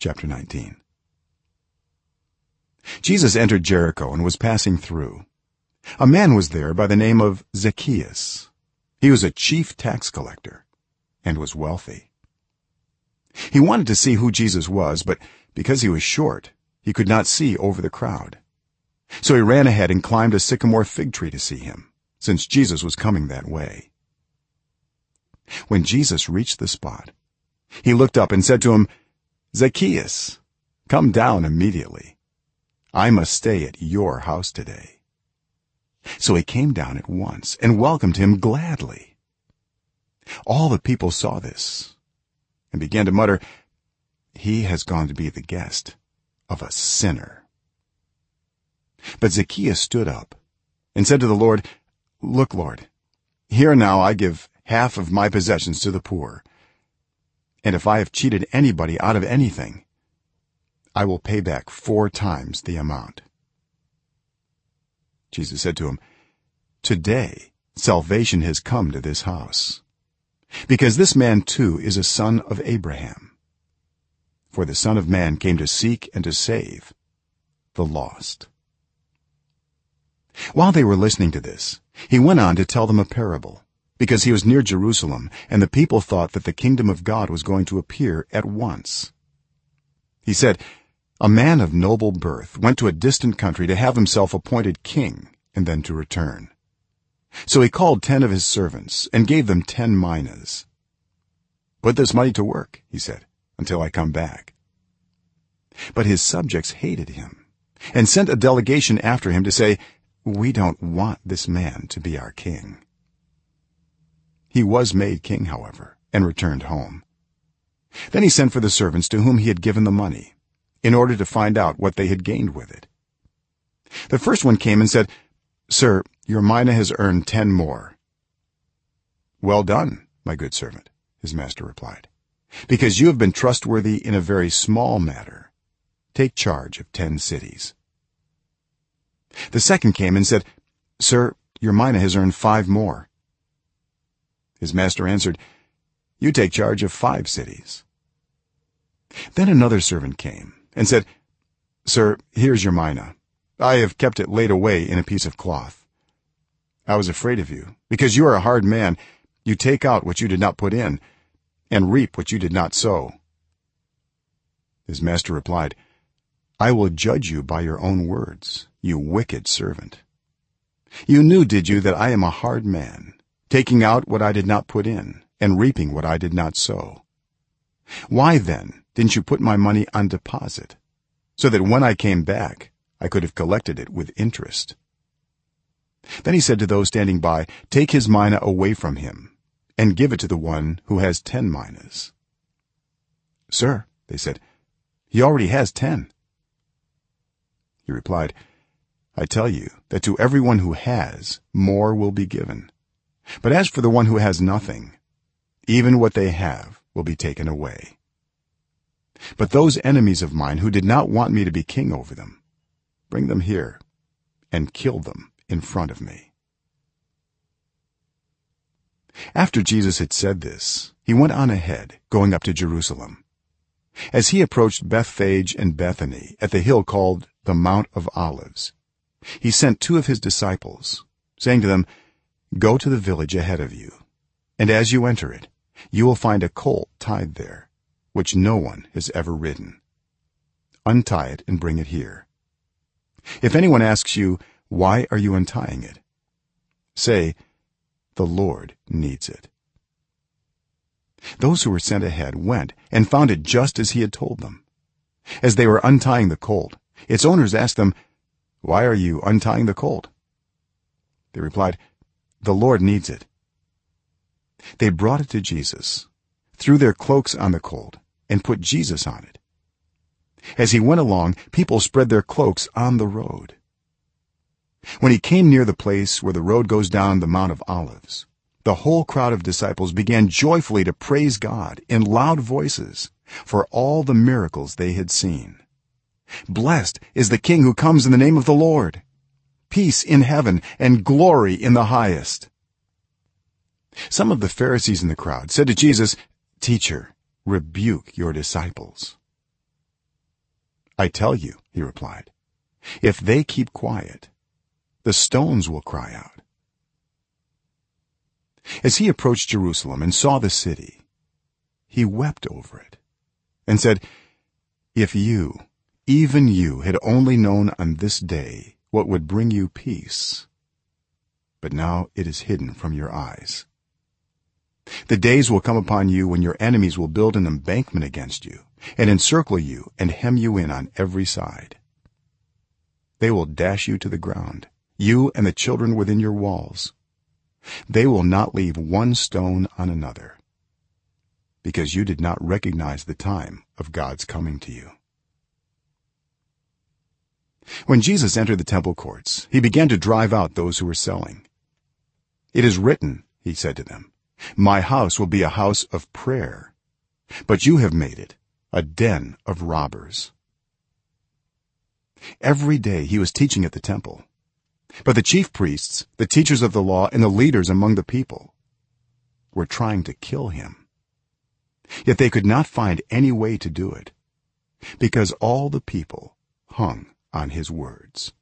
chapter 19 jesus entered jericho and was passing through. A man was there by the name of zacchaeus. He was a chief tax collector and was wealthy. He wanted to see who jesus was but because he was short he could not see over the crowd. So he ran ahead and climbed a sycamore fig tree to see him since jesus was coming that way. When jesus reached the spot he looked up and said to him zacchaeus come down immediately. I must stay at your house today. So he came down at once and welcomed him gladly. All the people saw this and began to mutter he has gone to be the guest of a sinner. But zacchaeus stood up and said to the lord look lord here now i give half of my possessions to the poor and if i have cheated anybody out of anything i will pay back 4 times the amount. Jesus said to him today salvation has come to this house. Because this man too is a son of abraham. For the son of man came to seek and to save the lost. While they were listening to this he went on to tell them a parable because he was near jerusalem and the people thought that the kingdom of god was going to appear at once. He said a man of noble birth went to a distant country to have himself appointed king and then to return. So he called 10 of his servants and gave them 10 minas. Put this money to work he said until i come back. But his subjects hated him and sent a delegation after him to say we don't want this man to be our king he was made king however and returned home. Then he sent for the servants to whom he had given the money in order to find out what they had gained with it. The first one came and said sir your mina has earned 10 more. Well done my good servant his master replied because you have been trustworthy in a very small matter. Take charge of 10 cities. The second came and said sir your mina has earned 5 more his master answered you take charge of 5 cities. Then another servant came and said sir here's your mina. I have kept it laid away in a piece of cloth. I was afraid of you. Because you are a hard man you take out what you did not put in and reap what you did not sow. His master replied i will judge you by your own words you wicked servant. You knew did you that i am a hard man taking out what i did not put in and reaping what i did not sow. Why then didn't you put my money on deposit so that when i came back i could have collected it with interest? Then he said to those standing by take his mina away from him and give it to the one who has 10 minas. Sir they said he already has 10 he replied i tell you that to everyone who has more will be given but as for the one who has nothing even what they have will be taken away. But those enemies of mine who did not want me to be king over them bring them here and kill them in front of me. After jesus had said this he went on ahead going up to jerusalem. As he approached bethphage and bethany at the hill called the mount of olives he sent two of his disciples saying to them go to the village ahead of you and as you enter it you will find a colt tied there which no one has ever ridden. Untie it and bring it here. If anyone asks you why are you untying it? say the lord needs it. Those who were sent ahead went and found it just as he had told them. As they were untying the colt its owners asked them why are you untying the colt? They replied the lord needs it. They brought it to jesus threw their cloaks on the cold and put jesus on it. As he went along people spread their cloaks on the road. When he came near the place where the road goes down the mount of olives the whole crowd of disciples began joyfully to praise god in loud voices for all the miracles they had seen. Blessed is the king who comes in the name of the lord peace in heaven and glory in the highest. Some of the pharisees in the crowd said to jesus teacher rebuke your disciples. I tell you he replied if they keep quiet the stones will cry out. As he approached jerusalem and saw the city he wept over it and said if you even you had only known on this day what would bring you peace. But now it is hidden from your eyes. The days will come upon you when your enemies will build an embankment against you and encircle you and hem you in on every side. They will dash you to the ground you and the children within your walls. They will not leave one stone on another because you did not recognize the time of God's coming to you when jesus entered the temple courts he began to drive out those who were selling. It is written he said to them my house will be a house of prayer but you have made it a den of robbers. Every day he was teaching at the temple. But the chief priests the teachers of the law and the leaders among the people were trying to kill him. Yet they could not find any way to do it because all the people hung on his words